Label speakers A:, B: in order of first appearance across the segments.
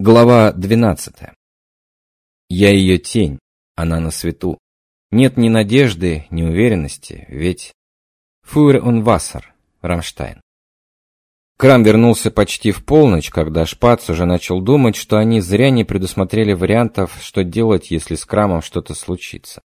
A: Глава 12. Я ее тень, она на свету. Нет ни надежды, ни уверенности, ведь Фуэр он Вассер, Рамштайн. Крам вернулся почти в полночь, когда Шпац уже начал думать, что они зря не предусмотрели вариантов, что делать, если с Крамом что-то случится.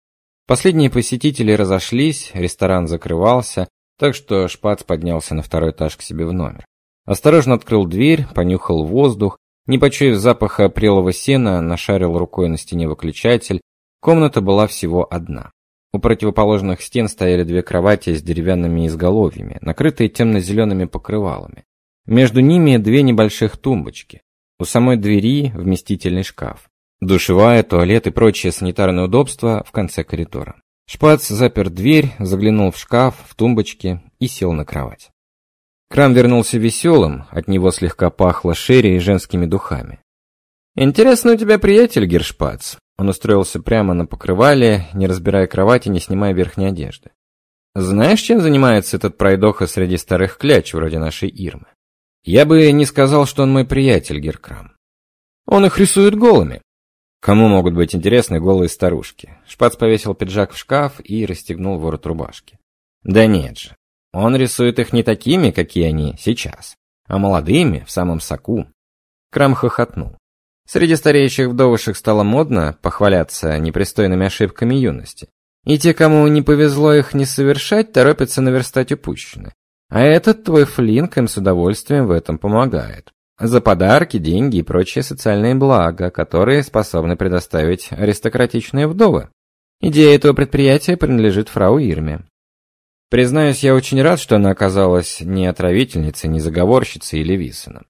A: Последние посетители разошлись, ресторан закрывался, так что Шпац поднялся на второй этаж к себе в номер. Осторожно открыл дверь, понюхал воздух, не почуяв запаха прелого сена, нашарил рукой на стене выключатель. Комната была всего одна. У противоположных стен стояли две кровати с деревянными изголовьями, накрытые темно-зелеными покрывалами. Между ними две небольших тумбочки. У самой двери вместительный шкаф. Душевая, туалет и прочие санитарные удобства в конце коридора. Шпац запер дверь, заглянул в шкаф, в тумбочки и сел на кровать. Крам вернулся веселым, от него слегка пахло шерри и женскими духами. «Интересный у тебя приятель, Гершпац». Он устроился прямо на покрывале, не разбирая кровати, не снимая верхней одежды. «Знаешь, чем занимается этот пройдоха среди старых кляч, вроде нашей Ирмы?» «Я бы не сказал, что он мой приятель, Геркрам. Он их рисует голыми». «Кому могут быть интересны голые старушки?» Шпац повесил пиджак в шкаф и расстегнул ворот рубашки. «Да нет же, он рисует их не такими, какие они сейчас, а молодыми, в самом соку. Крам хохотнул. Среди стареющих вдовушек стало модно похваляться непристойными ошибками юности. И те, кому не повезло их не совершать, торопятся наверстать упущенное. А этот твой флинк им с удовольствием в этом помогает. За подарки, деньги и прочие социальные блага, которые способны предоставить аристократичные вдовы. Идея этого предприятия принадлежит фрау Ирме. Признаюсь, я очень рад, что она оказалась не отравительницей, не заговорщицей или Виссеном.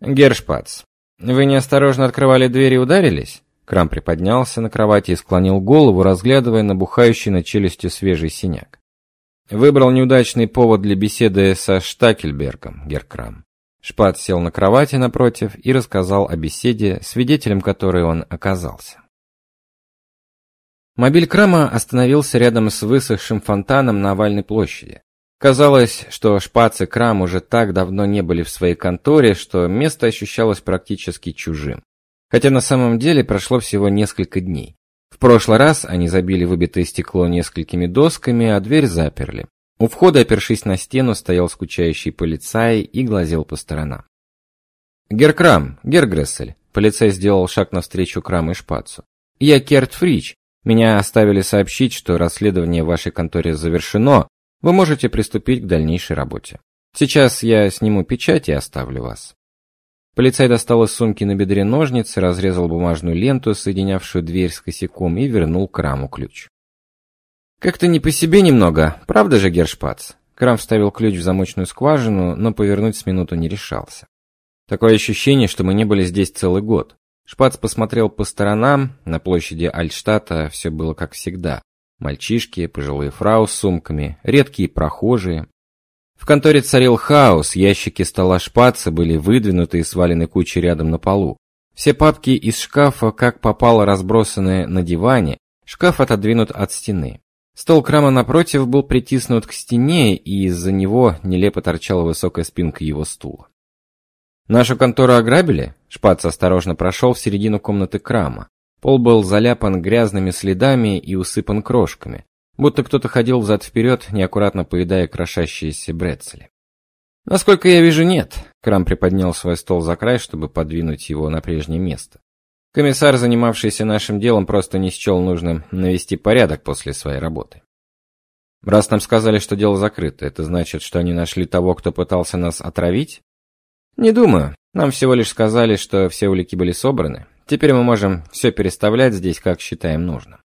A: Гершпац, вы неосторожно открывали дверь и ударились? Крам приподнялся на кровати и склонил голову, разглядывая набухающий на челюсти свежий синяк. Выбрал неудачный повод для беседы со Штакельбергом, Геркрам. Шпац сел на кровати напротив и рассказал о беседе, свидетелем которой он оказался. Мобиль Крама остановился рядом с высохшим фонтаном на овальной площади. Казалось, что Шпац и Крам уже так давно не были в своей конторе, что место ощущалось практически чужим. Хотя на самом деле прошло всего несколько дней. В прошлый раз они забили выбитое стекло несколькими досками, а дверь заперли. У входа, опершись на стену, стоял скучающий полицай и глазел по сторонам. «Геркрам, Гергрессель», — полицай сделал шаг навстречу Крам и Шпацу. «Я Керт Фрич, меня оставили сообщить, что расследование в вашей конторе завершено. Вы можете приступить к дальнейшей работе. Сейчас я сниму печать и оставлю вас. Полицай достал из сумки на бедре ножницы, разрезал бумажную ленту, соединявшую дверь с косяком, и вернул Краму ключ. Как-то не по себе немного, правда же, Гершпац? Крам вставил ключ в замочную скважину, но повернуть с минуту не решался. Такое ощущение, что мы не были здесь целый год. Шпац посмотрел по сторонам, на площади Альтштадта все было как всегда. Мальчишки, пожилые фрау с сумками, редкие прохожие. В конторе царил хаос, ящики стола Шпаца были выдвинуты и свалены кучей рядом на полу. Все папки из шкафа, как попало, разбросаны на диване, шкаф отодвинут от стены. Стол крама напротив был притиснут к стене, и из-за него нелепо торчала высокая спинка его стула. Нашу контору ограбили? Шпац осторожно прошел в середину комнаты крама. Пол был заляпан грязными следами и усыпан крошками, будто кто-то ходил взад вперед, неаккуратно поедая крошащиеся брецели. Насколько я вижу, нет. Крам приподнял свой стол за край, чтобы подвинуть его на прежнее место. Комиссар, занимавшийся нашим делом, просто не счел нужным навести порядок после своей работы. Раз нам сказали, что дело закрыто, это значит, что они нашли того, кто пытался нас отравить? Не думаю. Нам всего лишь сказали, что все улики были собраны. Теперь мы можем все переставлять здесь, как считаем нужным.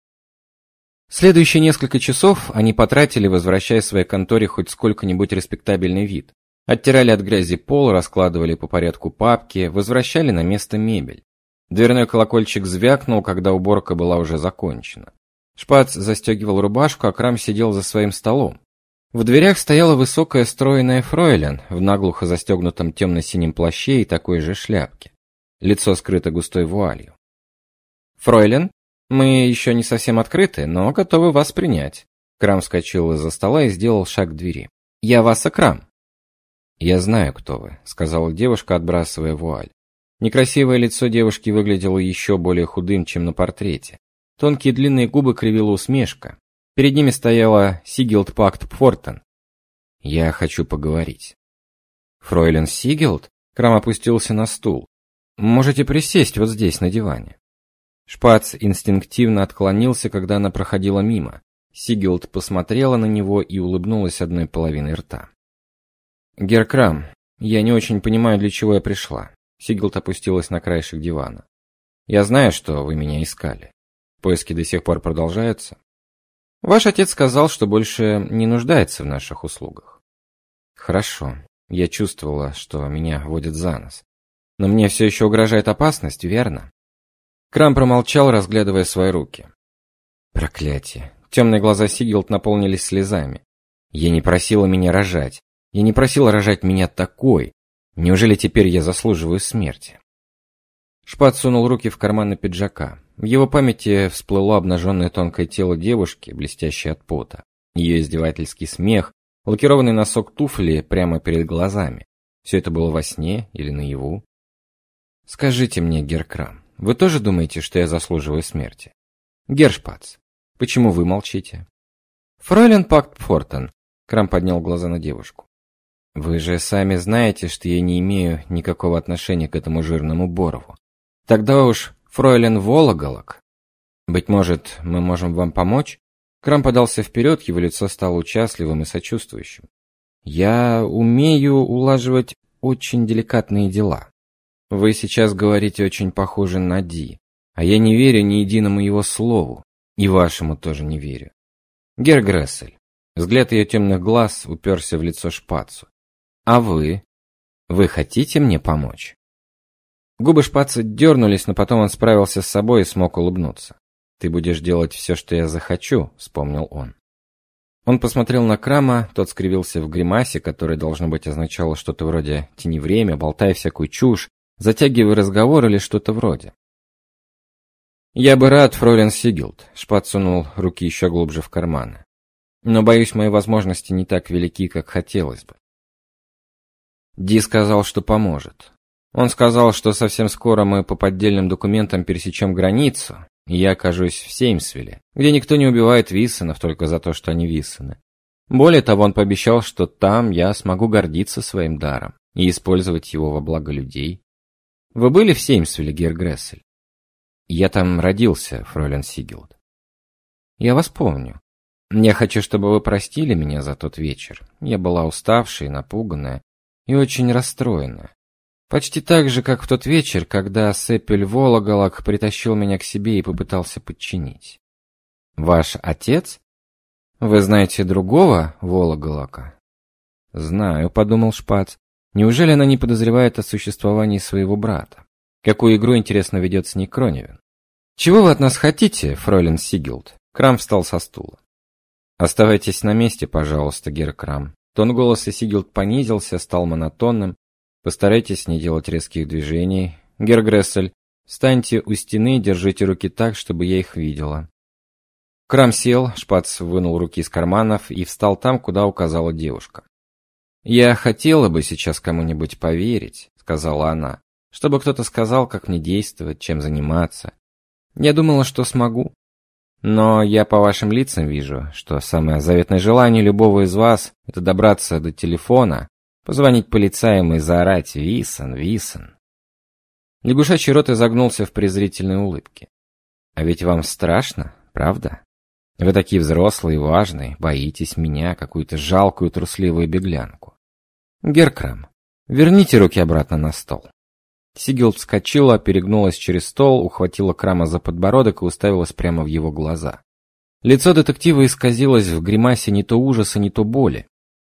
A: Следующие несколько часов они потратили, возвращая своей конторе хоть сколько-нибудь респектабельный вид. Оттирали от грязи пол, раскладывали по порядку папки, возвращали на место мебель. Дверной колокольчик звякнул, когда уборка была уже закончена. Шпац застегивал рубашку, а Крам сидел за своим столом. В дверях стояла высокая стройная фройлен в наглухо застегнутом темно-синем плаще и такой же шляпке. Лицо скрыто густой вуалью. «Фройлен, мы еще не совсем открыты, но готовы вас принять». Крам вскочил из-за стола и сделал шаг к двери. «Я вас Крам». «Я знаю, кто вы», — сказала девушка, отбрасывая вуаль. Некрасивое лицо девушки выглядело еще более худым, чем на портрете. Тонкие длинные губы кривила усмешка. Перед ними стояла Сигилд Пакт Пфортен. «Я хочу поговорить». «Фройлен Сигилд?» Крам опустился на стул. «Можете присесть вот здесь, на диване». Шпац инстинктивно отклонился, когда она проходила мимо. Сигилд посмотрела на него и улыбнулась одной половиной рта. «Геркрам, я не очень понимаю, для чего я пришла». Сигилд опустилась на краешек дивана. «Я знаю, что вы меня искали. Поиски до сих пор продолжаются. Ваш отец сказал, что больше не нуждается в наших услугах». «Хорошо. Я чувствовала, что меня водят за нос. Но мне все еще угрожает опасность, верно?» Крам промолчал, разглядывая свои руки. Проклятие. Темные глаза Сигилд наполнились слезами. Я не просила меня рожать. Я не просила рожать меня такой. Неужели теперь я заслуживаю смерти? Шпат сунул руки в карманы пиджака. В его памяти всплыло обнаженное тонкое тело девушки, блестящее от пота. Ее издевательский смех, лакированный носок туфли прямо перед глазами. Все это было во сне или наяву? Скажите мне, Геркрам, вы тоже думаете, что я заслуживаю смерти? Гершпац, почему вы молчите? Фройлен Пакт Фортен, Крам поднял глаза на девушку. Вы же сами знаете, что я не имею никакого отношения к этому жирному Борову. Тогда уж Фройлен Вологолок. Быть может, мы можем вам помочь? Крам подался вперед, его лицо стало участливым и сочувствующим. Я умею улаживать очень деликатные дела. Вы сейчас говорите очень похоже на Ди, а я не верю ни единому его слову, и вашему тоже не верю. Гер Грессель. Взгляд ее темных глаз уперся в лицо Шпацу. А вы? Вы хотите мне помочь? Губы Шпаца дернулись, но потом он справился с собой и смог улыбнуться. «Ты будешь делать все, что я захочу», — вспомнил он. Он посмотрел на Крама, тот скривился в гримасе, которая, должно быть, означала что-то вроде «тяни время, болтай всякую чушь», затягивая разговор или что-то вроде. «Я бы рад, фройлен Сигилд», — Шпат сунул руки еще глубже в карманы. «Но, боюсь, мои возможности не так велики, как хотелось бы». Ди сказал, что поможет. Он сказал, что совсем скоро мы по поддельным документам пересечем границу, и я окажусь в Сеймсвилле, где никто не убивает Виссенов только за то, что они Виссены. Более того, он пообещал, что там я смогу гордиться своим даром и использовать его во благо людей. Вы были в Сеймсвилле, Гер Грессель? Я там родился, фройлен Сигилд. Я вас помню. Я хочу, чтобы вы простили меня за тот вечер. Я была уставшая, напуганная и очень расстроенная. Почти так же, как в тот вечер, когда Сепель Вологолок притащил меня к себе и попытался подчинить. Ваш отец? Вы знаете другого Вологолока? Знаю, подумал Шпац. Неужели она не подозревает о существовании своего брата? Какую игру, интересно, ведет с ней Кроневин? «Чего вы от нас хотите, фройлен Сигилд?» Крам встал со стула. «Оставайтесь на месте, пожалуйста, Гер Крам». Тон голоса Сигилд понизился, стал монотонным. «Постарайтесь не делать резких движений. Гер Грессель, встаньте у стены и держите руки так, чтобы я их видела». Крам сел, Шпац вынул руки из карманов и встал там, куда указала девушка. «Я хотела бы сейчас кому-нибудь поверить», — сказала она, «чтобы кто-то сказал, как мне действовать, чем заниматься. Я думала, что смогу. Но я по вашим лицам вижу, что самое заветное желание любого из вас — это добраться до телефона, позвонить полицаям и заорать «Висон, Висон». Лягушачий рот изогнулся в презрительной улыбке. «А ведь вам страшно, правда?» Вы такие взрослые и важные, боитесь меня, какую-то жалкую трусливую беглянку. Геркрам, верните руки обратно на стол. Сигил вскочила, перегнулась через стол, ухватила Крама за подбородок и уставилась прямо в его глаза. Лицо детектива исказилось в гримасе не то ужаса, не то боли.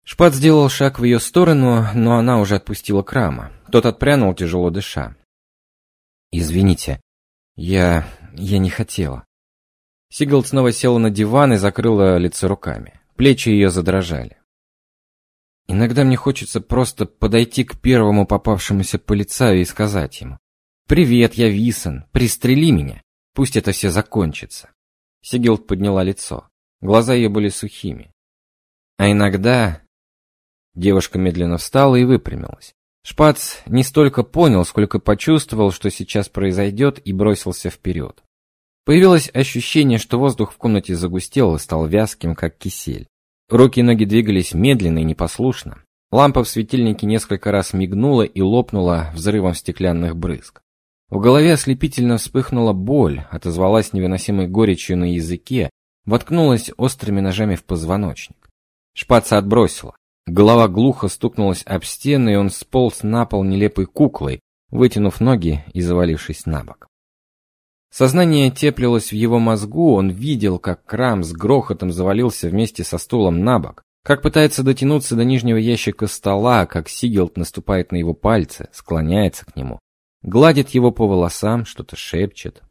A: Шпат сделал шаг в ее сторону, но она уже отпустила Крама. Тот отпрянул, тяжело дыша. «Извините, я... я не хотела». Сигал снова села на диван и закрыла лицо руками. Плечи ее задрожали. Иногда мне хочется просто подойти к первому попавшемуся полицаю и сказать ему «Привет, я Висон, пристрели меня, пусть это все закончится». Сигилд подняла лицо, глаза ее были сухими. А иногда... Девушка медленно встала и выпрямилась. Шпац не столько понял, сколько почувствовал, что сейчас произойдет, и бросился вперед. Появилось ощущение, что воздух в комнате загустел и стал вязким, как кисель. Руки и ноги двигались медленно и непослушно. Лампа в светильнике несколько раз мигнула и лопнула взрывом стеклянных брызг. В голове ослепительно вспыхнула боль, отозвалась невыносимой горечью на языке, воткнулась острыми ножами в позвоночник. Шпаца отбросила. Голова глухо стукнулась об стены, и он сполз на пол нелепой куклой, вытянув ноги и завалившись на бок. Сознание теплилось в его мозгу, он видел, как Крам с грохотом завалился вместе со стулом на бок, как пытается дотянуться до нижнего ящика стола, как Сигелд наступает на его пальцы, склоняется к нему, гладит его по волосам, что-то шепчет.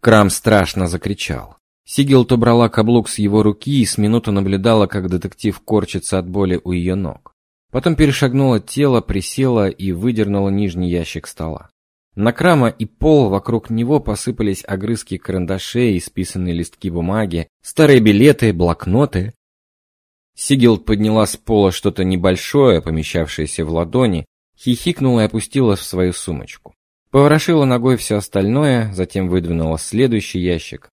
A: Крам страшно закричал. Сигелд убрала каблук с его руки и с минуту наблюдала, как детектив корчится от боли у ее ног. Потом перешагнула тело, присела и выдернула нижний ящик стола. На крама и пол вокруг него посыпались огрызки карандашей, исписанные листки бумаги, старые билеты, блокноты. Сигелд подняла с пола что-то небольшое, помещавшееся в ладони, хихикнула и опустила в свою сумочку. Поворошила ногой все остальное, затем выдвинула следующий ящик,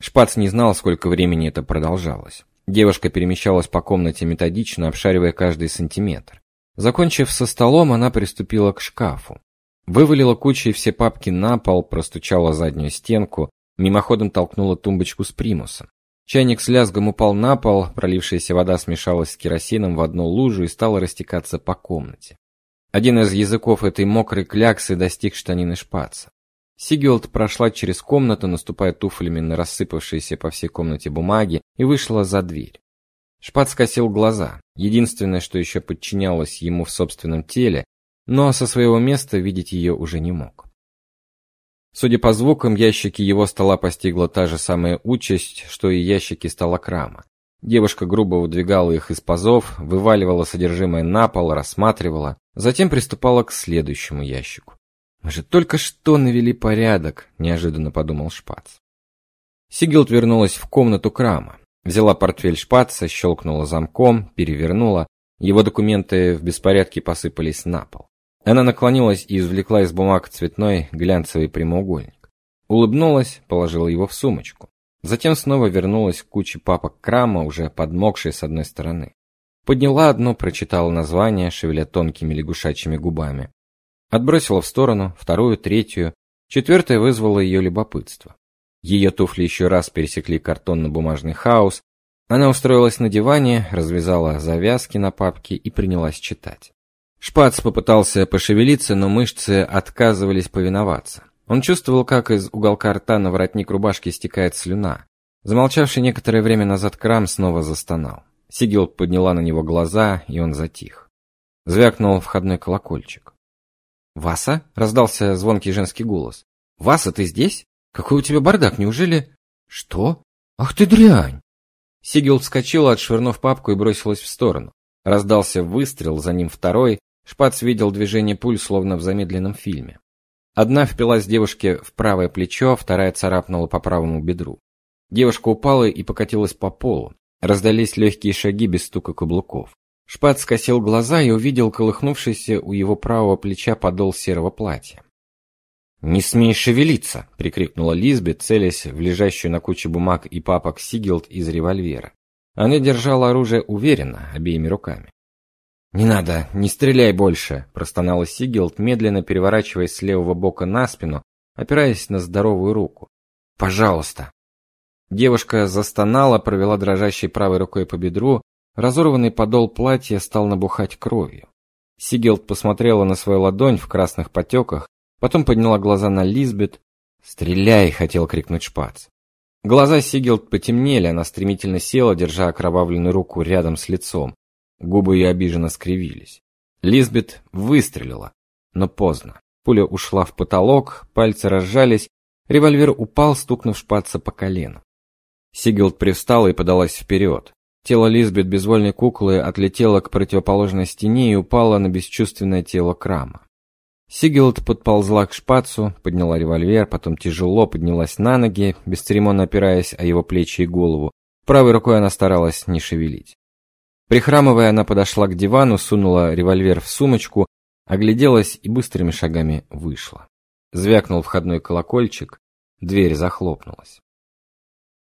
A: Шпац не знал, сколько времени это продолжалось. Девушка перемещалась по комнате методично, обшаривая каждый сантиметр. Закончив со столом, она приступила к шкафу. Вывалила кучей все папки на пол, простучала заднюю стенку, мимоходом толкнула тумбочку с примусом. Чайник с лязгом упал на пол, пролившаяся вода смешалась с керосином в одну лужу и стала растекаться по комнате. Один из языков этой мокрой кляксы достиг штанины шпаца. Сигелд прошла через комнату, наступая туфлями на рассыпавшиеся по всей комнате бумаги, и вышла за дверь. Шпат скосил глаза. Единственное, что еще подчинялось ему в собственном теле, но со своего места видеть ее уже не мог. Судя по звукам, ящики его стола постигла та же самая участь, что и ящики стола Крама. Девушка грубо выдвигала их из пазов, вываливала содержимое на пол, рассматривала, затем приступала к следующему ящику. Мы же только что навели порядок, неожиданно подумал Шпац. Сигилд вернулась в комнату Крама, взяла портфель Шпаца, щелкнула замком, перевернула. Его документы в беспорядке посыпались на пол. Она наклонилась и извлекла из бумаг цветной глянцевый прямоугольник. Улыбнулась, положила его в сумочку. Затем снова вернулась к куче папок Крама, уже подмокшей с одной стороны. Подняла одну, прочитала название, шевеля тонкими лягушачьими губами. Отбросила в сторону, вторую, третью, четвертая вызвала ее любопытство. Ее туфли еще раз пересекли картонно-бумажный хаос. Она устроилась на диване, развязала завязки на папке и принялась читать. Шпац попытался пошевелиться, но мышцы отказывались повиноваться. Он чувствовал, как из уголка рта на воротник рубашки стекает слюна. Замолчавший некоторое время назад Крам снова застонал. Сигилд подняла на него глаза, и он затих. Звякнул входной колокольчик. «Васа?» — раздался звонкий женский голос. «Васа, ты здесь? Какой у тебя бардак, неужели...» «Что? Ах ты дрянь!» Сигел вскочила, отшвырнув папку и бросилась в сторону. Раздался выстрел, за ним второй. Шпац видел движение пуль, словно в замедленном фильме. Одна впилась девушке в правое плечо, вторая царапнула по правому бедру. Девушка упала и покатилась по полу. Раздались легкие шаги без стука каблуков. Шпат скосил глаза и увидел колыхнувшийся у его правого плеча подол серого платья. «Не смей шевелиться!» — прикрикнула Лизбет, целясь в лежащую на куче бумаг и папок Сигилд из револьвера. Она держала оружие уверенно, обеими руками. «Не надо, не стреляй больше!» — простонала Сигилд, медленно переворачиваясь с левого бока на спину, опираясь на здоровую руку. «Пожалуйста!» Девушка застонала, провела дрожащей правой рукой по бедру, Разорванный подол платья стал набухать кровью. Сигелд посмотрела на свою ладонь в красных потеках, потом подняла глаза на Лизбет. "Стреляй!" хотел крикнуть Шпац. Глаза Сигелд потемнели, она стремительно села, держа окровавленную руку рядом с лицом. Губы ее обиженно скривились. Лизбет выстрелила, но поздно. Пуля ушла в потолок, пальцы разжались, револьвер упал, стукнув Шпаца по колену. Сигелд привстала и подалась вперед. Тело Лизбет безвольной куклы отлетело к противоположной стене и упало на бесчувственное тело Крама. Сигелд подползла к шпацу, подняла револьвер, потом тяжело поднялась на ноги, бесцеремонно опираясь о его плечи и голову. Правой рукой она старалась не шевелить. Прихрамывая, она подошла к дивану, сунула револьвер в сумочку, огляделась и быстрыми шагами вышла. Звякнул входной колокольчик, дверь захлопнулась.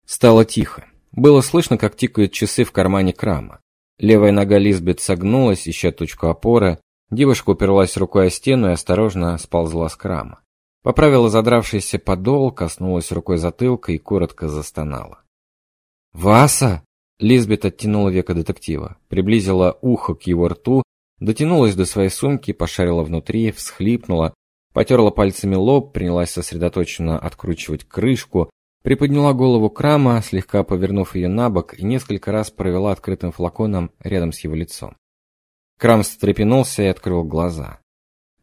A: Стало тихо. Было слышно, как тикают часы в кармане крама. Левая нога Лизбет согнулась, ища точку опоры. Девушка уперлась рукой о стену и осторожно сползла с крама. Поправила задравшийся подол, коснулась рукой затылка и коротко застонала. «Васа!» Лизбет оттянула века детектива, приблизила ухо к его рту, дотянулась до своей сумки, пошарила внутри, всхлипнула, потерла пальцами лоб, принялась сосредоточенно откручивать крышку, приподняла голову крама, слегка повернув ее на бок и несколько раз провела открытым флаконом рядом с его лицом. Крам встрепенулся и открыл глаза.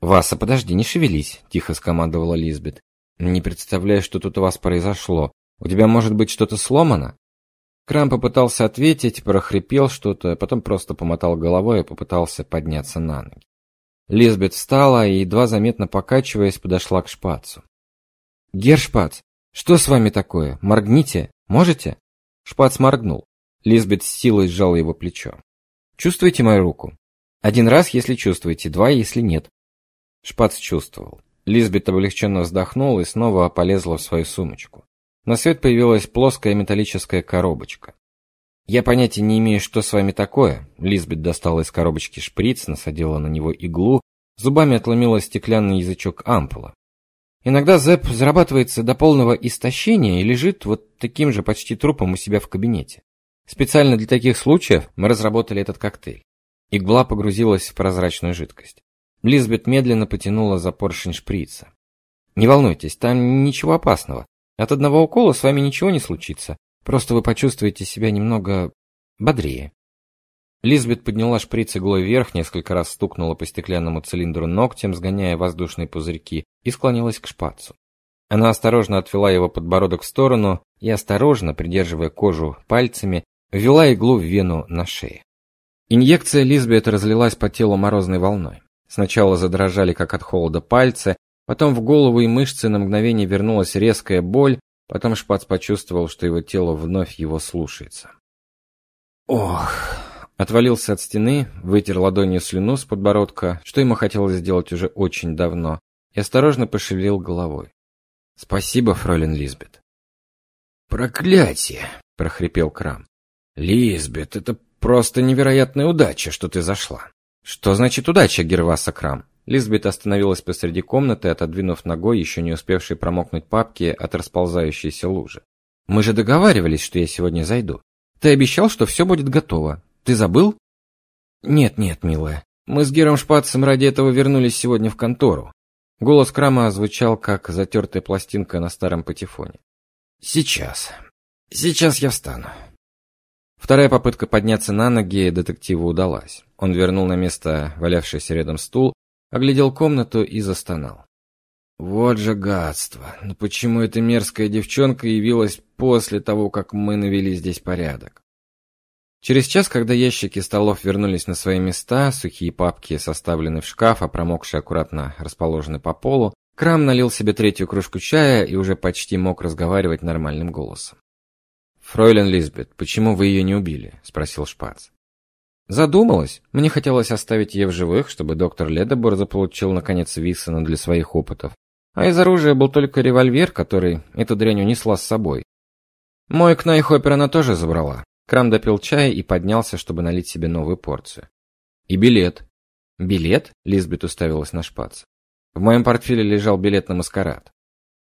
A: «Васа, подожди, не шевелись», – тихо скомандовала Лизбет. «Не представляю, что тут у вас произошло. У тебя может быть что-то сломано?» Крам попытался ответить, прохрипел что-то, потом просто помотал головой и попытался подняться на ноги. Лизбет встала и, едва заметно покачиваясь, подошла к шпацу. «Гершпац, что с вами такое? Моргните, можете?» Шпац моргнул. Лизбет с силой сжала его плечо. «Чувствуете мою руку? Один раз, если чувствуете, два, если нет». Шпац чувствовал. Лизбет облегченно вздохнула и снова полезла в свою сумочку. На свет появилась плоская металлическая коробочка. Я понятия не имею, что с вами такое. Лизбет достала из коробочки шприц, насадила на него иглу, зубами отломила стеклянный язычок ампула. Иногда Зэп зарабатывается до полного истощения и лежит вот таким же почти трупом у себя в кабинете. Специально для таких случаев мы разработали этот коктейль. Игла погрузилась в прозрачную жидкость. Лизбет медленно потянула за поршень шприца. Не волнуйтесь, там ничего опасного. От одного укола с вами ничего не случится. Просто вы почувствуете себя немного бодрее. Лизбет подняла шприц иглой вверх, несколько раз стукнула по стеклянному цилиндру ногтем, сгоняя воздушные пузырьки, и склонилась к шпацу. Она осторожно отвела его подбородок в сторону и осторожно, придерживая кожу пальцами, ввела иглу в вену на шее. Инъекция Лизбет разлилась по телу морозной волной. Сначала задрожали, как от холода, пальцы, Потом в голову и мышцы на мгновение вернулась резкая боль, потом Шпац почувствовал, что его тело вновь его слушается. Ох, отвалился от стены, вытер ладонью слюну с подбородка, что ему хотелось сделать уже очень давно, и осторожно пошевелил головой. Спасибо, фройлен Лизбет.
B: Проклятие, прохрипел Крам. Лизбет, это просто невероятная удача, что ты зашла.
A: Что значит удача, Герваса Крам? Лизбет остановилась посреди комнаты, отодвинув ногой еще не успевшие промокнуть папки от расползающейся лужи. «Мы же договаривались, что я сегодня зайду. Ты обещал, что все будет готово. Ты забыл?»
B: «Нет, нет, милая. Мы с Гером Шпацем ради этого вернулись сегодня в контору».
A: Голос Крама звучал, как затертая пластинка на старом патефоне.
B: «Сейчас. Сейчас я встану».
A: Вторая попытка подняться на ноги детективу удалась. Он вернул на место валявшийся рядом стул оглядел комнату и застонал.
B: Вот же гадство. Но почему эта мерзкая девчонка явилась после того, как мы навели здесь порядок?
A: Через час, когда ящики столов вернулись на свои места, сухие папки составлены в шкаф, а промокшие аккуратно расположены по полу, Крам налил себе третью кружку чая и уже почти мог разговаривать нормальным голосом. «Фройлен Лизбет, почему вы ее не убили?» – спросил Шпац. Задумалась. Мне хотелось оставить ее в живых, чтобы доктор Ледобор заполучил наконец Виссона для своих опытов. А из оружия был только револьвер, который эту дрянь унесла с собой. Мой Кнайхоппер она тоже забрала. Крам допил чай и поднялся, чтобы налить себе новую порцию. И билет. Билет? Лизбет уставилась на шпац. В моем портфеле лежал билет на маскарад.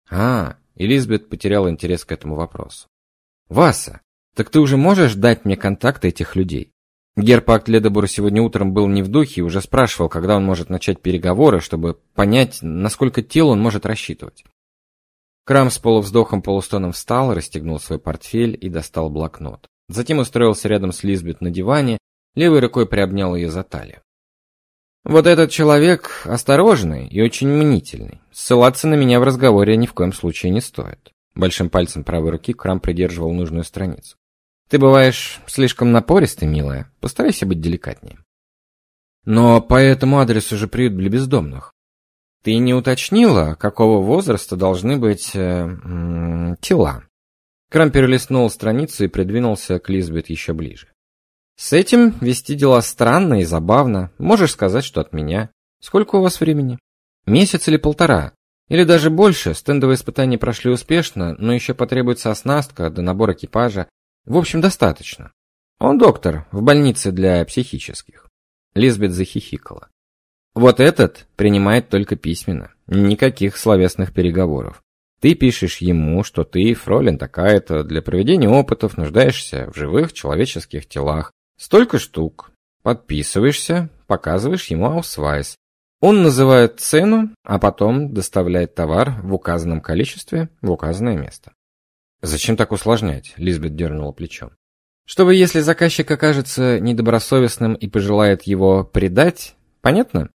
A: А, и Лизбет потеряла интерес к этому вопросу. Васа, так ты уже можешь дать мне контакты этих людей? Герпакт Ледобур сегодня утром был не в духе и уже спрашивал, когда он может начать переговоры, чтобы понять, насколько тело он может рассчитывать. Крам с полувздохом полустоном встал, расстегнул свой портфель и достал блокнот. Затем устроился рядом с Лизбет на диване, левой рукой приобнял ее за талию. Вот этот человек осторожный и очень мнительный. Ссылаться на меня в разговоре ни в коем случае не стоит. Большим пальцем правой руки Крам придерживал нужную страницу. Ты бываешь слишком напористой, милая. Постарайся быть деликатнее. Но по этому адресу же приют для бездомных. Ты не уточнила, какого возраста должны быть э, э, тела? Крам перелистнул страницу и придвинулся к Лизбет еще ближе. С этим вести дела странно и забавно. Можешь сказать, что от меня. Сколько у вас времени? Месяц или полтора? Или даже больше? Стендовые испытания прошли успешно, но еще потребуется оснастка до набора экипажа. В общем, достаточно. Он доктор в больнице для психических. Лизбет захихикала. Вот этот принимает только письменно. Никаких словесных переговоров. Ты пишешь ему, что ты, фройлен такая-то, для проведения опытов нуждаешься в живых человеческих телах. Столько штук. Подписываешься, показываешь ему аусвайс. Он называет цену, а потом доставляет товар в указанном количестве в указанное место. Зачем так усложнять? Лизбет дернула плечом. Чтобы, если заказчик окажется недобросовестным и пожелает его предать, понятно?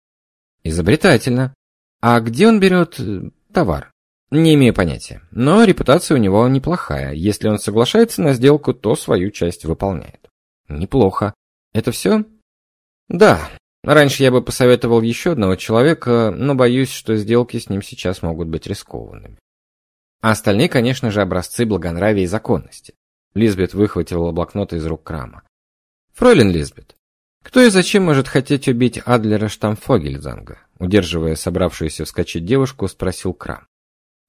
A: Изобретательно. А где он берет э, товар? Не имею понятия. Но репутация у него неплохая. Если он соглашается на сделку, то свою часть выполняет. Неплохо. Это все? Да. Раньше я бы посоветовал еще одного человека, но боюсь, что сделки с ним сейчас могут быть рискованными. А остальные, конечно же, образцы благонравия и законности. Лизбет выхватила блокнот из рук Крама. Фройлен Лизбет, кто и зачем может хотеть убить Адлера Штамфогельзанга? Удерживая собравшуюся вскочить девушку, спросил Крам.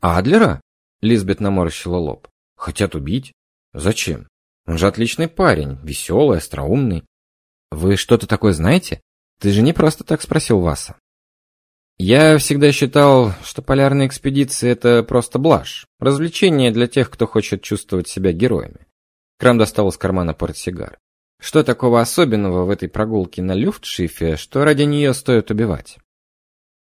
A: Адлера? Лизбет наморщила лоб. Хотят убить? Зачем? Он же отличный парень, веселый, остроумный. Вы что-то такое знаете? Ты же не просто так спросил Васа. Я всегда считал, что полярные экспедиции это просто блажь, развлечение для тех, кто хочет чувствовать себя героями. Крам достал из кармана портсигар. Что такого особенного в этой прогулке на Люфтшифе, что ради нее стоит убивать?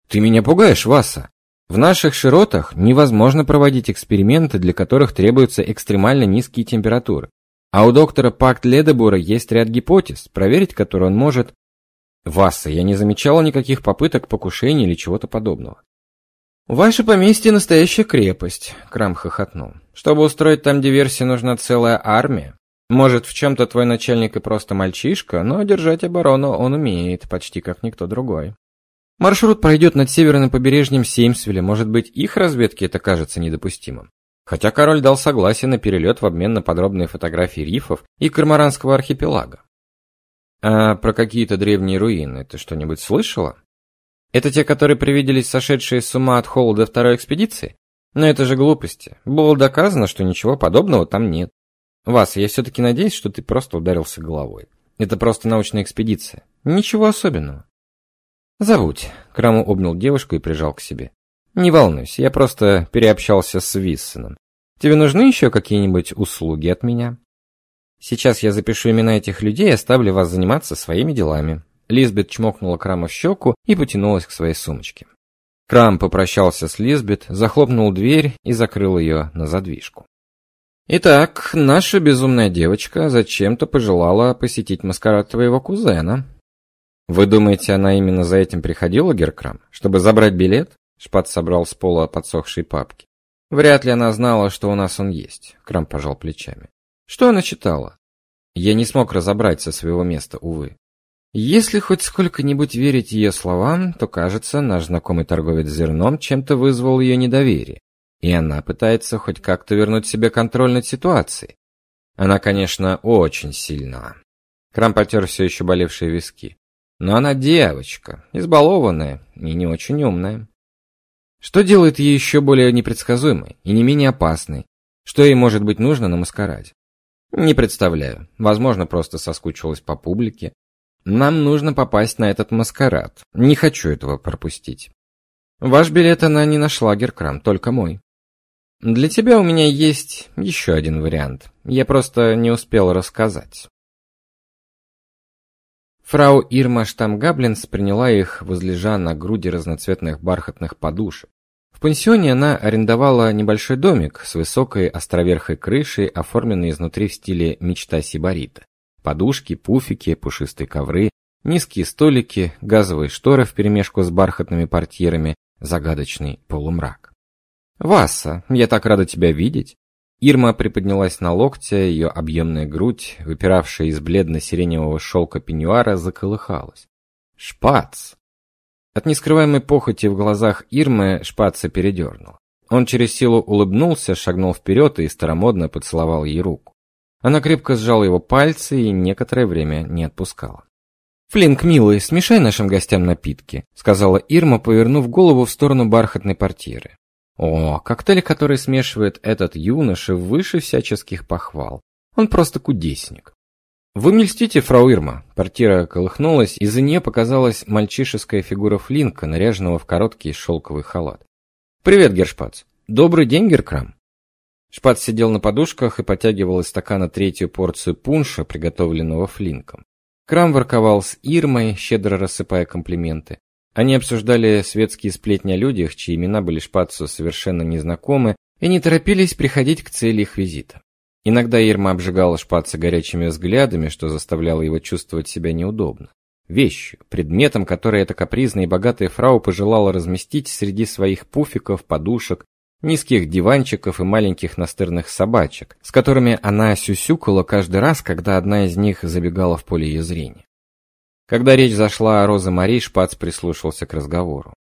A: Ты меня пугаешь, Васа. В наших широтах невозможно проводить эксперименты, для которых требуются экстремально низкие температуры. А у доктора Пакт Ледебура есть ряд гипотез, проверить которые он может. Васа, я не замечала никаких попыток покушения или чего-то подобного. Ваше поместье настоящая крепость, Крам хохотнул. Чтобы устроить там диверсию, нужна целая армия. Может, в чем то твой начальник и просто мальчишка, но держать оборону он умеет, почти как никто другой. Маршрут пройдет над северным побережьем Сеймсвилля, может быть, их разведке это кажется недопустимым. Хотя король дал согласие на перелет в обмен на подробные фотографии рифов и Кармаранского архипелага. А про какие-то древние руины ты что-нибудь слышала? Это те, которые привиделись сошедшие с ума от холода второй экспедиции? Но это же глупости. Было доказано, что ничего подобного там нет. Вас, я все-таки надеюсь, что ты просто ударился головой. Это просто научная экспедиция. Ничего особенного. Забудь. Краму обнял девушку и прижал к себе. Не волнуйся, я просто переобщался с Виссеном. Тебе нужны еще какие-нибудь услуги от меня? Сейчас я запишу имена этих людей и оставлю вас заниматься своими делами. Лизбет чмокнула Крама в щеку и потянулась к своей сумочке. Крам попрощался с Лизбет, захлопнул дверь и закрыл ее на задвижку. Итак, наша безумная девочка зачем-то пожелала посетить маскарад твоего кузена. Вы думаете, она именно за этим приходила, Геркрам, чтобы забрать билет? Шпат собрал с пола подсохшие папки. Вряд ли она знала, что у нас он есть. Крам пожал плечами. Что она читала? Я не смог разобрать со своего места, увы. Если хоть сколько-нибудь верить ее словам, то, кажется, наш знакомый торговец зерном чем-то вызвал ее недоверие, и она пытается хоть как-то вернуть себе контроль над ситуацией. Она, конечно, очень сильна. Крам потер все еще болевшие виски. Но она девочка, избалованная и не очень умная. Что делает ее еще более непредсказуемой и не менее опасной? Что ей может быть нужно на маскараде? Не представляю. Возможно, просто соскучилась по публике, нам нужно попасть на этот маскарад. Не хочу этого пропустить. Ваш билет она не нашла, Геркрам, только мой. Для тебя у меня есть еще один вариант. Я просто не успел рассказать. Фрау Ирма Штамгаблинс приняла их, возлежа на груди разноцветных бархатных подушек. В пансионе она арендовала небольшой домик с высокой островерхой крышей, оформленный изнутри в стиле мечта сибарита. Подушки, пуфики, пушистые ковры, низкие столики, газовые шторы вперемешку с бархатными портьерами, загадочный полумрак. «Васа, я так рада тебя видеть!» Ирма приподнялась на локте, ее объемная грудь, выпиравшая из бледно-сиреневого шелка пеньюара, заколыхалась. «Шпац!» От нескрываемой похоти в глазах Ирмы Шпаца передернул. Он через силу улыбнулся, шагнул вперед и старомодно поцеловал ей руку. Она крепко сжала его пальцы и некоторое время не отпускала. «Флинк, милый, смешай нашим гостям напитки», — сказала Ирма, повернув голову в сторону бархатной портьеры. О, коктейль, который смешивает этот юноша, выше всяческих похвал. Он просто кудесник. Вы мне льстите, фрау Ирма. Портьера колыхнулась, и за нее показалась мальчишеская фигура Флинка, наряженного в короткий шелковый халат. Привет, Гершпац. Добрый день, Геркрам. Шпац сидел на подушках и потягивал из стакана третью порцию пунша, приготовленного Флинком. Крам ворковал с Ирмой, щедро рассыпая комплименты. Они обсуждали светские сплетни о людях, чьи имена были Шпацу совершенно незнакомы, и не торопились приходить к цели их визита. Иногда Ирма обжигала Шпаца горячими взглядами, что заставляло его чувствовать себя неудобно. Вещью, предметом, который эта капризная и богатая фрау пожелала разместить среди своих пуфиков, подушек, низких диванчиков и маленьких настырных собачек, с которыми она сюсюкала каждый раз, когда одна из них забегала в поле ее зрения. Когда речь зашла о Розе Мари, Шпац прислушался к разговору.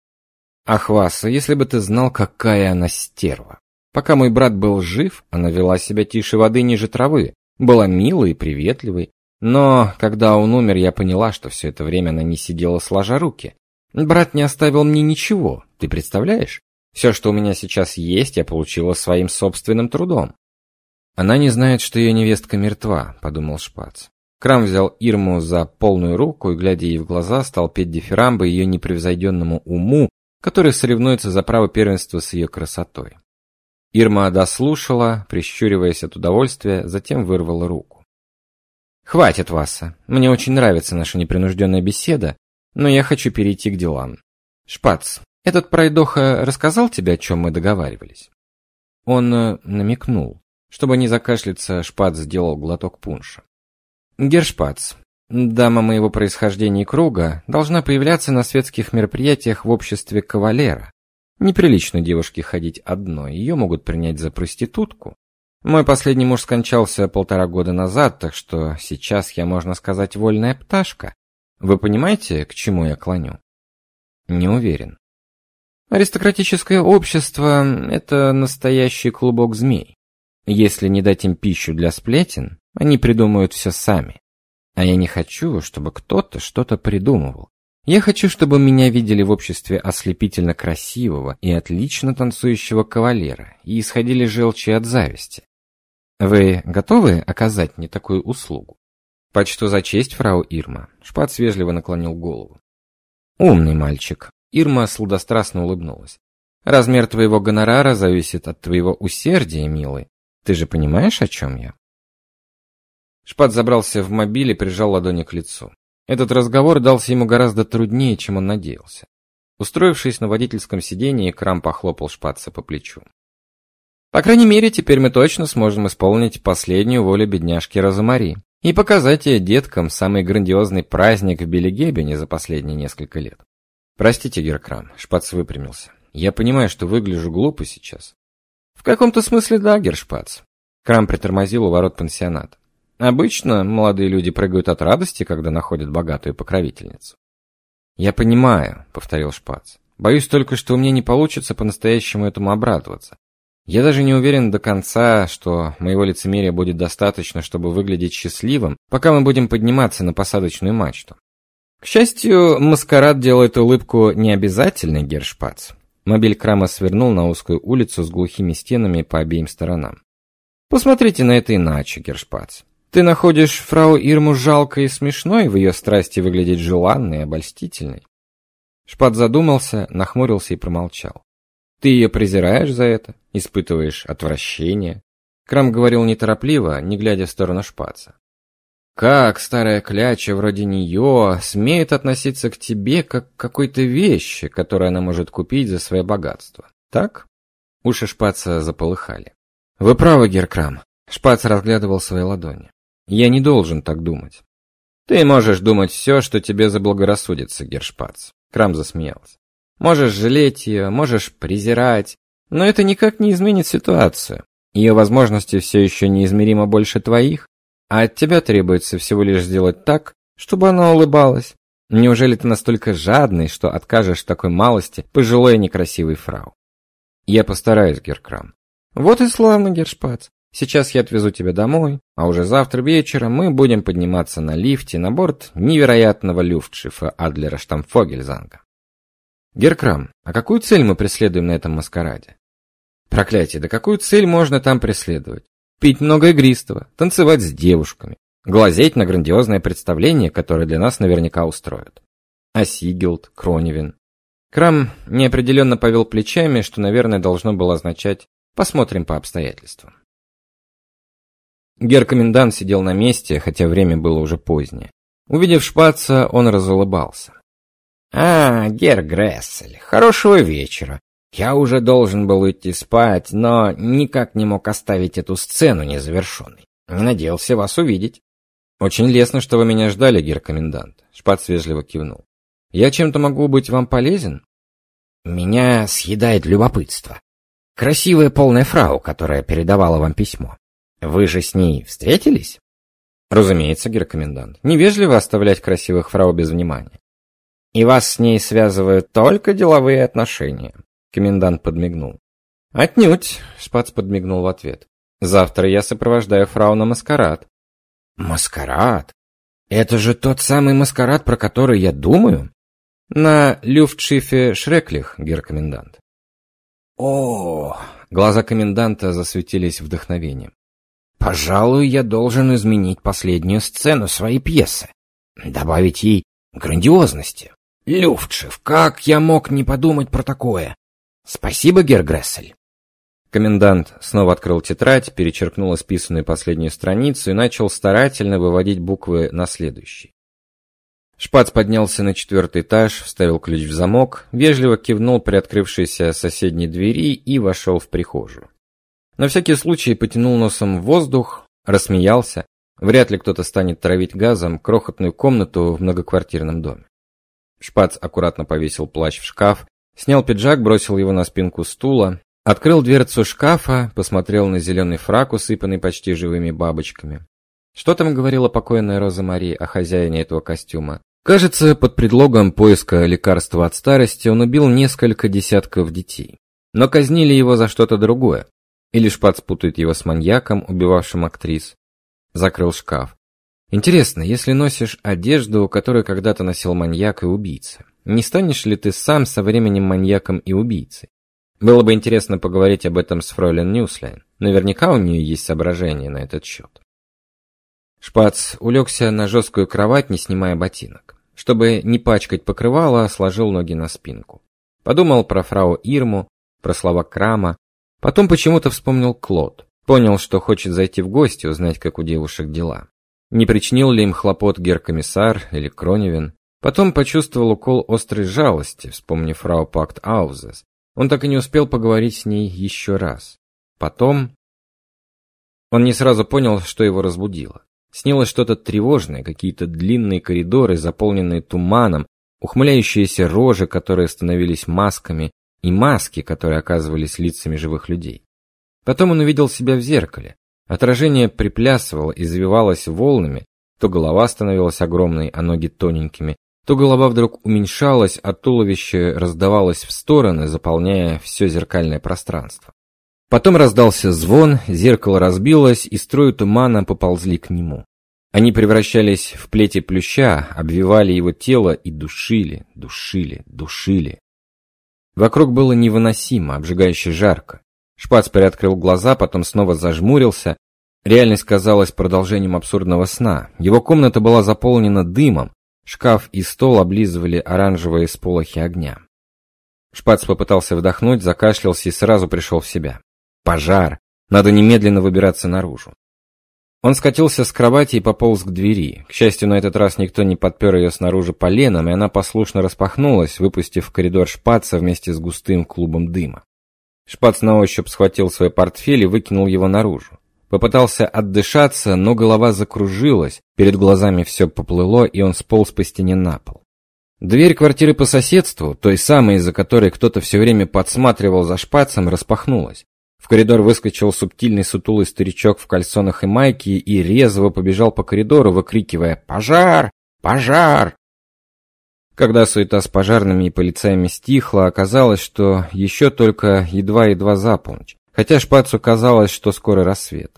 A: «Ах, Васа, если бы ты знал, какая она стерва! Пока мой брат был жив, она вела себя тише воды ниже травы, была милой и приветливой, но когда он умер, я поняла, что все это время она не сидела сложа руки. Брат не оставил мне ничего, ты представляешь? Все, что у меня сейчас есть, я получила своим собственным трудом. Она не знает, что ее невестка мертва, подумал Шпац. Крам взял Ирму за полную руку и, глядя ей в глаза, стал петь дифирамбы ее непревзойденному уму, который соревнуется за право первенства с ее красотой. Ирма дослушала, прищуриваясь от удовольствия, затем вырвала руку. Хватит, Васа. Мне очень нравится наша непринужденная беседа, но я хочу перейти к делам. Шпац, этот пройдоха рассказал тебе, о чем мы договаривались? Он э, намекнул. Чтобы не закашляться, Шпац сделал глоток пунша. Гершпац, дама моего происхождения и круга, должна появляться на светских мероприятиях в обществе кавалера. Неприлично девушке ходить одной, ее могут принять за проститутку. Мой последний муж скончался полтора года назад, так что сейчас я, можно сказать, вольная пташка. Вы понимаете, к чему я клоню? Не уверен. Аристократическое общество – это настоящий клубок змей. Если не дать им пищу для сплетен, они придумают все сами. А я не хочу, чтобы кто-то что-то придумывал. Я хочу, чтобы меня видели в обществе ослепительно красивого и отлично танцующего кавалера и исходили желчи от зависти. Вы готовы оказать мне такую услугу? Почту за честь, фрау Ирма. Шпац вежливо наклонил голову. Умный мальчик. Ирма сладострастно улыбнулась. Размер твоего гонорара зависит от твоего усердия, милый. Ты же понимаешь, о чем я? Шпат забрался в мобиль и прижал ладони к лицу. Этот разговор дался ему гораздо труднее, чем он надеялся. Устроившись на водительском сиденье, Крам похлопал Шпатца по плечу. По крайней мере, теперь мы точно сможем исполнить последнюю волю бедняжки Розамари и показать ей деткам самый грандиозный праздник в Белегебене за последние несколько лет. Простите, Геркрам, Шпац выпрямился. Я понимаю, что выгляжу глупо сейчас. В каком-то смысле да, Гершпац. Крам притормозил у ворот пансионата. Обычно молодые люди прыгают от радости, когда находят богатую покровительницу. Я понимаю, повторил Шпац. Боюсь только, что у меня не получится по-настоящему этому обрадоваться. Я даже не уверен до конца, что моего лицемерия будет достаточно, чтобы выглядеть счастливым, пока мы будем подниматься на посадочную мачту. К счастью, маскарад делает улыбку необязательной, Гершпац. Мобиль Крама свернул на узкую улицу с глухими стенами по обеим сторонам. Посмотрите на это иначе, Гершпац. Ты находишь фрау Ирму жалкой и смешной в ее страсти выглядеть желанной и обольстительной. Шпат задумался, нахмурился и промолчал. Ты ее презираешь за это? Испытываешь отвращение? Крам говорил неторопливо, не глядя в сторону Шпаца. Как старая кляча вроде нее смеет относиться к тебе как к какой-то вещи, которую она может купить за свое богатство? Так? Уши Шпаца заполыхали. Вы правы, Геркрам. Шпац разглядывал свои ладони. Я не должен так думать. Ты можешь думать все, что тебе заблагорассудится, Гершпац. Крам засмеялся. Можешь жалеть ее, можешь презирать, но это никак не изменит ситуацию. Ее возможности все еще неизмеримо больше твоих, а от тебя требуется всего лишь сделать так, чтобы она улыбалась. Неужели ты настолько жадный, что откажешь такой малости пожилой некрасивой фрау? Я постараюсь, Геркрам. Вот и славно, Гершпац. Сейчас я отвезу тебя домой, а уже завтра вечером мы будем подниматься на лифте на борт невероятного люфтшифа Адлера Штамфогельзанга. Геркрам, а какую цель мы преследуем на этом маскараде? Проклятие, да какую цель можно там преследовать? Пить много игристого, танцевать с девушками, глазеть на грандиозное представление, которое для нас наверняка устроят. А Сигилд, Кроневин. Крам неопределенно повел плечами, что, наверное, должно было означать «посмотрим по обстоятельствам». Гер-комендант сидел на месте, хотя время было уже позднее. Увидев шпаца, он разулыбался. «А, Гер Грессель, хорошего вечера. Я уже должен был идти спать, но никак не мог оставить эту сцену незавершенной. Надеялся вас увидеть». «Очень лестно, что вы меня ждали, гер-комендант», — шпац вежливо кивнул. «Я чем-то могу быть вам полезен?» «Меня съедает любопытство. Красивая полная фрау, которая передавала вам письмо. Вы же с ней встретились? Разумеется, геркомендант. Невежливо оставлять красивых фрау без внимания. И вас с ней связывают только деловые отношения. Комендант подмигнул. Отнюдь, Шпац подмигнул в ответ. Завтра я сопровождаю фрау на маскарад. Маскарад? Это же тот самый маскарад, про который я думаю? На Люфтшифе Шреклих, геркомендант. О, глаза коменданта засветились вдохновением. Пожалуй, я должен изменить последнюю сцену своей пьесы. Добавить ей грандиозности. Люфтшев, как я мог не подумать про такое? Спасибо, Гергрессель. Комендант снова открыл тетрадь, перечеркнул исписанную последнюю страницу и начал старательно выводить буквы на следующий. Шпац поднялся на четвертый этаж, вставил ключ в замок, вежливо кивнул при открывшейся соседней двери и вошел в прихожую. На всякий случай потянул носом в воздух, рассмеялся. Вряд ли кто-то станет травить газом крохотную комнату в многоквартирном доме. Шпац аккуратно повесил плащ в шкаф, снял пиджак, бросил его на спинку стула, открыл дверцу шкафа, посмотрел на зеленый фрак, усыпанный почти живыми бабочками. Что там говорила покойная Роза Мари о хозяине этого костюма? Кажется, под предлогом поиска лекарства от старости он убил несколько десятков детей. Но казнили его за что-то другое. Или шпац путает его с маньяком, убивавшим актрис. Закрыл шкаф. Интересно, если носишь одежду, которую когда-то носил маньяк и убийца, не станешь ли ты сам со временем маньяком и убийцей? Было бы интересно поговорить об этом с Фройлен Ньюслайн. Наверняка у нее есть соображения на этот счет. Шпац улегся на жесткую кровать, не снимая ботинок. Чтобы не пачкать покрывало, сложил ноги на спинку. Подумал про фрау Ирму, про слова Крама, Потом почему-то вспомнил Клод. Понял, что хочет зайти в гости, узнать, как у девушек дела. Не причинил ли им хлопот геркомиссар или Кроневин. Потом почувствовал укол острой жалости, вспомнив фрау Пакт Аузес. Он так и не успел поговорить с ней еще раз. Потом... Он не сразу понял, что его разбудило. Снилось что-то тревожное, какие-то длинные коридоры, заполненные туманом, ухмыляющиеся рожи, которые становились масками, и маски, которые оказывались лицами живых людей. Потом он увидел себя в зеркале. Отражение приплясывало и завивалось волнами, то голова становилась огромной, а ноги тоненькими, то голова вдруг уменьшалась, а туловище раздавалось в стороны, заполняя все зеркальное пространство. Потом раздался звон, зеркало разбилось, и струи тумана поползли к нему. Они превращались в плети плюща, обвивали его тело и душили, душили, душили. Вокруг было невыносимо, обжигающе жарко. Шпац приоткрыл глаза, потом снова зажмурился. Реальность казалась продолжением абсурдного сна. Его комната была заполнена дымом. Шкаф и стол облизывали оранжевые сполохи огня. Шпац попытался вдохнуть, закашлялся и сразу пришел в себя. Пожар. Надо немедленно выбираться наружу. Он скатился с кровати и пополз к двери. К счастью, на этот раз никто не подпер ее снаружи поленом, и она послушно распахнулась, выпустив в коридор шпаца вместе с густым клубом дыма. Шпац на ощупь схватил свой портфель и выкинул его наружу. Попытался отдышаться, но голова закружилась, перед глазами все поплыло, и он сполз по стене на пол. Дверь квартиры по соседству, той самой, из-за которой кто-то все время подсматривал за шпацем, распахнулась. В коридор выскочил субтильный сутулый старичок в кальсонах и майке и резво побежал по коридору, выкрикивая «Пожар! Пожар!». Когда суета с пожарными и полицаями стихла, оказалось, что еще только едва-едва за полночь, хотя Шпацу казалось, что скоро рассвет.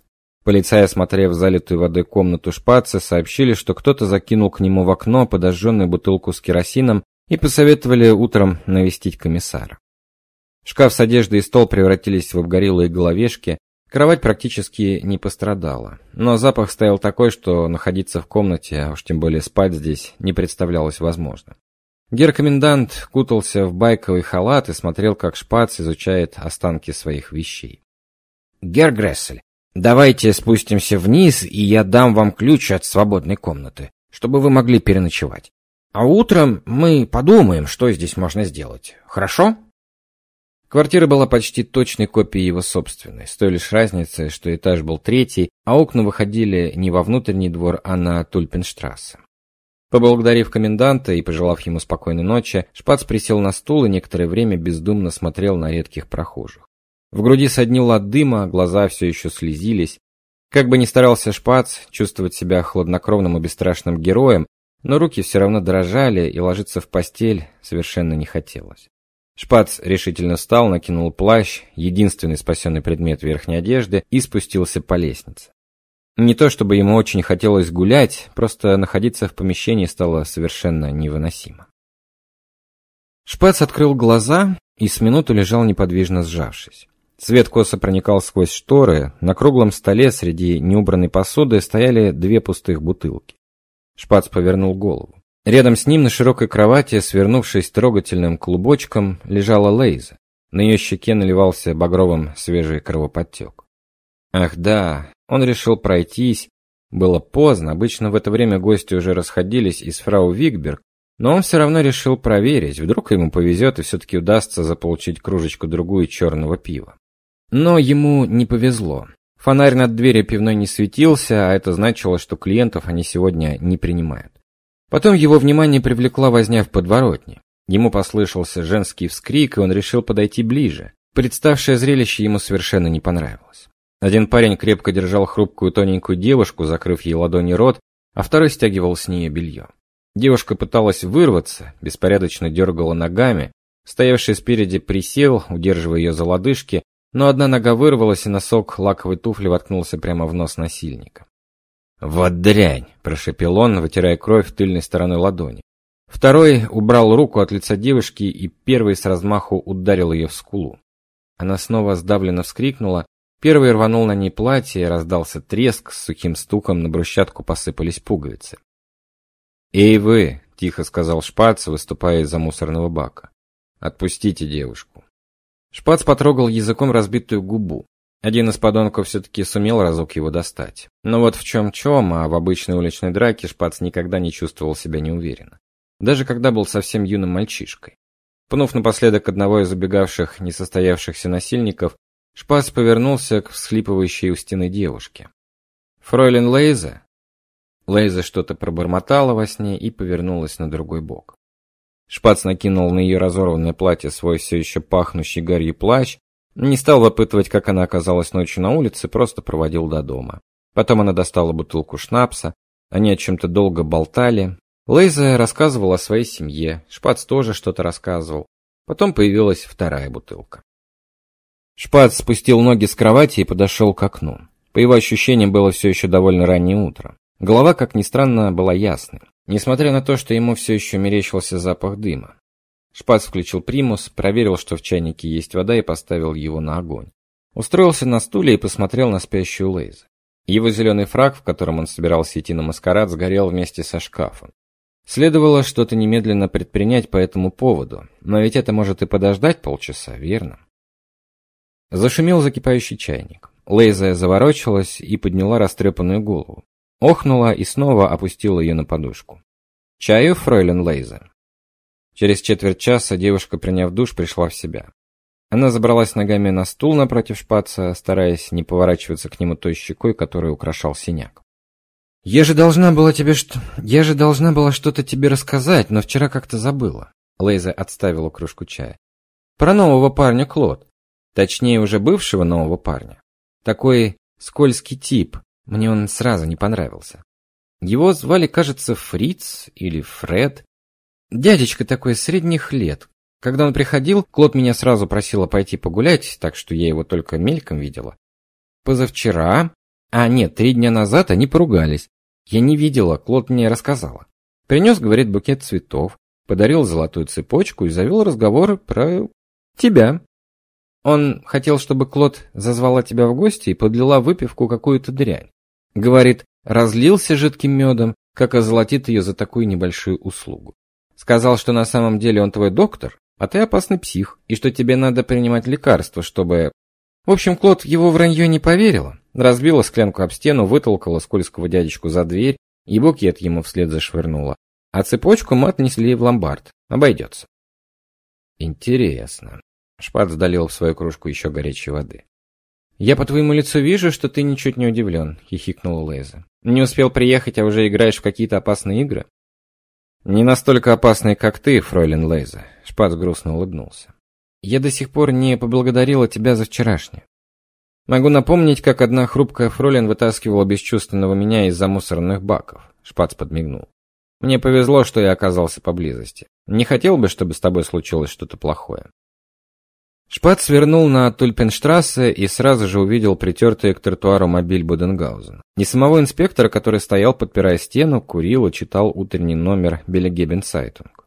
A: Полицаи, осмотрев залитую водой комнату шпацы, сообщили, что кто-то закинул к нему в окно подожженную бутылку с керосином и посоветовали утром навестить комиссара. Шкаф с одеждой и стол превратились в обгорелые головешки, кровать практически не пострадала, но запах стоял такой, что находиться в комнате, а уж тем более спать здесь, не представлялось возможным. Гер-комендант кутался в байковый халат и смотрел, как шпац изучает останки своих вещей.
B: «Гер Грессель, давайте спустимся вниз, и я дам вам ключ от свободной комнаты, чтобы вы могли переночевать. А утром мы подумаем, что здесь можно сделать. Хорошо?»
A: Квартира была почти точной копией его собственной, с той лишь разницей, что этаж был третий, а окна выходили не во внутренний двор, а на Тульпенштрассе. Поблагодарив коменданта и пожелав ему спокойной ночи, Шпац присел на стул и некоторое время бездумно смотрел на редких прохожих. В груди соднило от дыма, глаза все еще слезились. Как бы ни старался Шпац чувствовать себя хладнокровным и бесстрашным героем, но руки все равно дрожали, и ложиться в постель совершенно не хотелось. Шпац решительно встал, накинул плащ, единственный спасенный предмет верхней одежды, и спустился по лестнице. Не то чтобы ему очень хотелось гулять, просто находиться в помещении стало совершенно невыносимо. Шпац открыл глаза и с минуту лежал неподвижно сжавшись. Свет косо проникал сквозь шторы, на круглом столе среди неубранной посуды стояли две пустых бутылки. Шпац повернул голову. Рядом с ним на широкой кровати, свернувшись трогательным клубочком, лежала Лейза. На ее щеке наливался багровым свежий кровоподтек. Ах да, он решил пройтись. Было поздно, обычно в это время гости уже расходились из фрау Вигберг, но он все равно решил проверить, вдруг ему повезет и все-таки удастся заполучить кружечку-другую черного пива. Но ему не повезло. Фонарь над дверью пивной не светился, а это значило, что клиентов они сегодня не принимают. Потом его внимание привлекла возня в подворотне. Ему послышался женский вскрик, и он решил подойти ближе. Представшее зрелище ему совершенно не понравилось. Один парень крепко держал хрупкую тоненькую девушку, закрыв ей ладони рот, а второй стягивал с нее белье. Девушка пыталась вырваться, беспорядочно дергала ногами. Стоявший спереди присел, удерживая ее за лодыжки, но одна нога вырвалась, и носок лаковой туфли воткнулся прямо в нос насильника.
B: «Вот дрянь!» – прошепел он, вытирая кровь тыльной стороной ладони.
A: Второй убрал руку от лица девушки и первый с размаху ударил ее в скулу. Она снова сдавленно вскрикнула, Первый рванул на ней платье, раздался треск, с сухим стуком на брусчатку посыпались пуговицы. «Эй вы!» – тихо сказал Шпац, выступая из-за мусорного бака. «Отпустите девушку». Шпац потрогал языком разбитую губу. Один из подонков все-таки сумел разок его достать. Но вот в чем-чем, а в обычной уличной драке Шпац никогда не чувствовал себя неуверенно. Даже когда был совсем юным мальчишкой. Пнув напоследок одного из убегавших несостоявшихся насильников, Шпац повернулся к всхлипывающей у стены девушке. «Фройлен Лейза?» Лейза что-то пробормотала во сне и повернулась на другой бок. Шпац накинул на ее разорванное платье свой все еще пахнущий гарью плащ, не стал выпытывать, как она оказалась ночью на улице, просто проводил до дома. Потом она достала бутылку шнапса, они о чем-то долго болтали. Лейза рассказывала о своей семье, Шпац тоже что-то рассказывал. Потом появилась вторая бутылка. Шпац спустил ноги с кровати и подошел к окну. По его ощущениям, было все еще довольно раннее утро. Голова, как ни странно, была ясной, несмотря на то, что ему все еще мерещился запах дыма. Шпац включил примус, проверил, что в чайнике есть вода и поставил его на огонь. Устроился на стуле и посмотрел на спящую Лейзу. Его зеленый фраг, в котором он собирался идти на маскарад, сгорел вместе со шкафом. Следовало что-то немедленно предпринять по этому поводу, но ведь это может и подождать полчаса, верно? Зашумел закипающий чайник. Лейза заворочилась и подняла растрепанную голову. Охнула и снова опустила ее на подушку. «Чаю, фройлен Лейза?» Через четверть часа девушка, приняв душ, пришла в себя. Она забралась ногами на стул напротив шпаца, стараясь не поворачиваться к нему той щекой, которую украшал синяк. «Я же должна была тебе что... Я же должна была что-то тебе рассказать, но вчера как-то забыла». Лейза отставила кружку чая. «Про нового парня Клод. Точнее, уже бывшего нового парня. Такой скользкий тип, мне он сразу не понравился. Его звали, кажется, Фриц или Фред. Дядечка такой средних лет. Когда он приходил, Клод меня сразу просила пойти погулять, так что я его только мельком видела. Позавчера А нет, три дня назад они поругались. Я не видела, Клод мне рассказала. Принес, говорит, букет цветов, подарил золотую цепочку и завел разговор про тебя. Он хотел, чтобы Клод зазвала тебя в гости и подлила выпивку какую-то дрянь. Говорит, разлился жидким медом, как озолотит ее за такую небольшую услугу. Сказал, что на самом деле он твой доктор, а ты опасный псих, и что тебе надо принимать лекарства, чтобы... В общем, Клод его вранье не поверила, разбила склянку об стену, вытолкала скользкого дядечку за дверь и букет ему вслед зашвырнула. А цепочку мы отнесли в ломбард. Обойдется. Интересно. Шпац долил в свою кружку еще горячей воды. «Я по твоему лицу вижу, что ты ничуть не удивлен», — хихикнула Лейза. «Не успел приехать, а уже играешь в какие-то опасные игры?» «Не настолько опасные, как ты, фройлен Лейза», — Шпац грустно улыбнулся. «Я до сих пор не поблагодарила тебя за вчерашнее. Могу напомнить, как одна хрупкая фройлен вытаскивала бесчувственного меня из-за мусорных баков», — Шпац подмигнул. «Мне повезло, что я оказался поблизости. Не хотел бы, чтобы с тобой случилось что-то плохое». Шпат свернул на Тульпенштрассе и сразу же увидел притертый к тротуару мобиль Буденгаузена. Не самого инспектора, который стоял, подпирая стену, курил и читал утренний номер Белегебен-Сайтунг.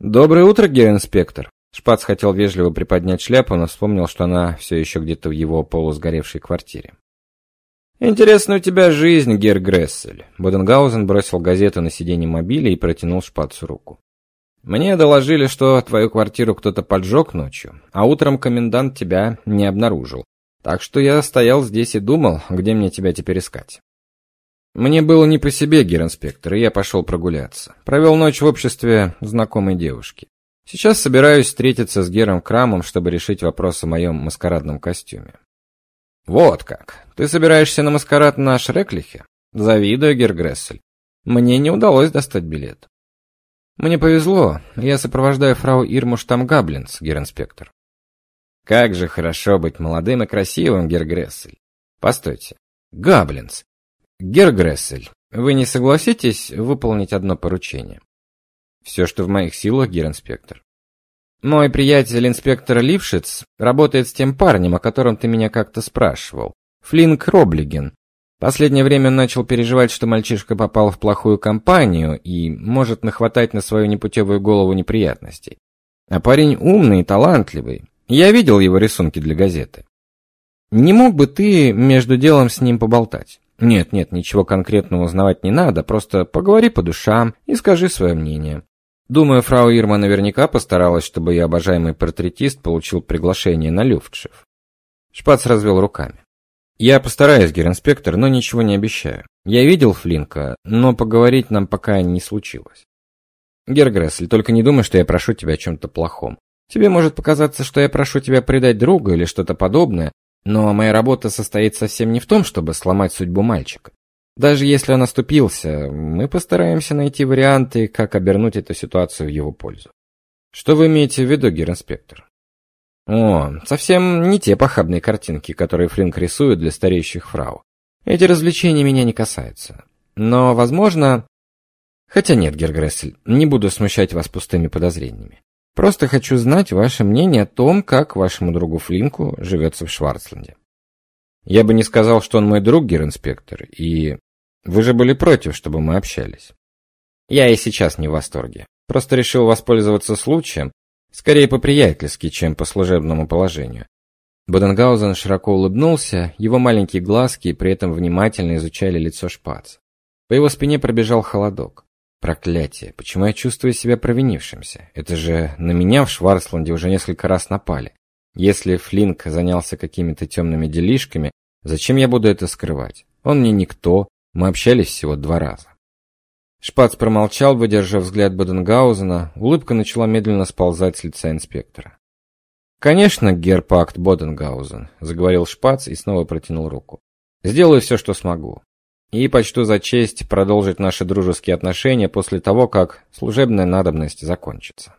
A: «Доброе утро, гер-инспектор!» Шпац хотел вежливо приподнять шляпу, но вспомнил, что она все еще где-то в его полусгоревшей квартире. «Интересная у тебя жизнь, гер Грессель!» Буденгаузен бросил газету на сиденье мобиля и протянул Шпацу руку. Мне доложили, что твою квартиру кто-то поджег ночью, а утром комендант тебя не обнаружил. Так что я стоял здесь и думал, где мне тебя теперь искать. Мне было не по себе, гер-инспектор, и я пошел прогуляться. Провел ночь в обществе знакомой девушки. Сейчас собираюсь встретиться с Гером Крамом, чтобы решить вопрос о моем маскарадном костюме. Вот как. Ты собираешься на маскарад на Шреклихе? Завидую, Гер Грессель. Мне не удалось достать билет. Мне повезло, я сопровождаю фрау Ирму Штамгаблинс, гер-инспектор. Как же хорошо быть молодым и красивым, гер Грессель. Постойте. Габлинс. Гер Грессель, вы не согласитесь выполнить одно поручение? Все, что в моих силах, гер-инспектор. Мой приятель, инспектор Лившиц, работает с тем парнем, о котором ты меня как-то спрашивал. Флинк Роблиген. Последнее время он начал переживать, что мальчишка попал в плохую компанию и может нахватать на свою непутевую голову неприятностей. А парень умный и талантливый. Я видел его рисунки для газеты. Не мог бы ты между делом с ним поболтать? Нет, нет, ничего конкретного узнавать не надо, просто поговори по душам и скажи свое мнение. Думаю, фрау Ирма наверняка постаралась, чтобы ее обожаемый портретист получил приглашение на Люфтшиф. Шпац развел руками. Я постараюсь, гер-инспектор, но ничего не обещаю. Я видел Флинка, но поговорить нам пока не случилось. Гер Грессель, только не думай, что я прошу тебя о чем-то плохом. Тебе может показаться, что я прошу тебя предать друга или что-то подобное, но моя работа состоит совсем не в том, чтобы сломать судьбу мальчика. Даже если он оступился, мы постараемся найти варианты, как обернуть эту ситуацию в его пользу. Что вы имеете в виду, гер-инспектор? О, совсем не те похабные картинки, которые Флинк рисует для стареющих фрау. Эти развлечения меня не касаются. Но, возможно... Хотя нет, Гергрессель, не буду смущать вас пустыми подозрениями. Просто хочу знать ваше мнение о том, как вашему другу Флинку живется в Шварцланде. Я бы не сказал, что он мой друг, гер-инспектор, и... Вы же были против, чтобы мы общались. Я и сейчас не в восторге. Просто решил воспользоваться случаем Скорее по-приятельски, чем по служебному положению. Боденгаузен широко улыбнулся, его маленькие глазки при этом внимательно изучали лицо Шпаца. По его спине пробежал холодок. Проклятие, почему я чувствую себя провинившимся? Это же на меня в Шварцланде уже несколько раз напали. Если Флинк занялся какими-то темными делишками, зачем я буду это скрывать? Он мне никто, мы общались всего два раза. Шпац промолчал, выдержав взгляд Боденгаузена. Улыбка начала медленно сползать с лица инспектора. «Конечно, герпакт Боденгаузен», — заговорил Шпац и снова протянул руку. «Сделаю все, что смогу. И почту за честь продолжить наши дружеские отношения после того, как служебная надобность закончится».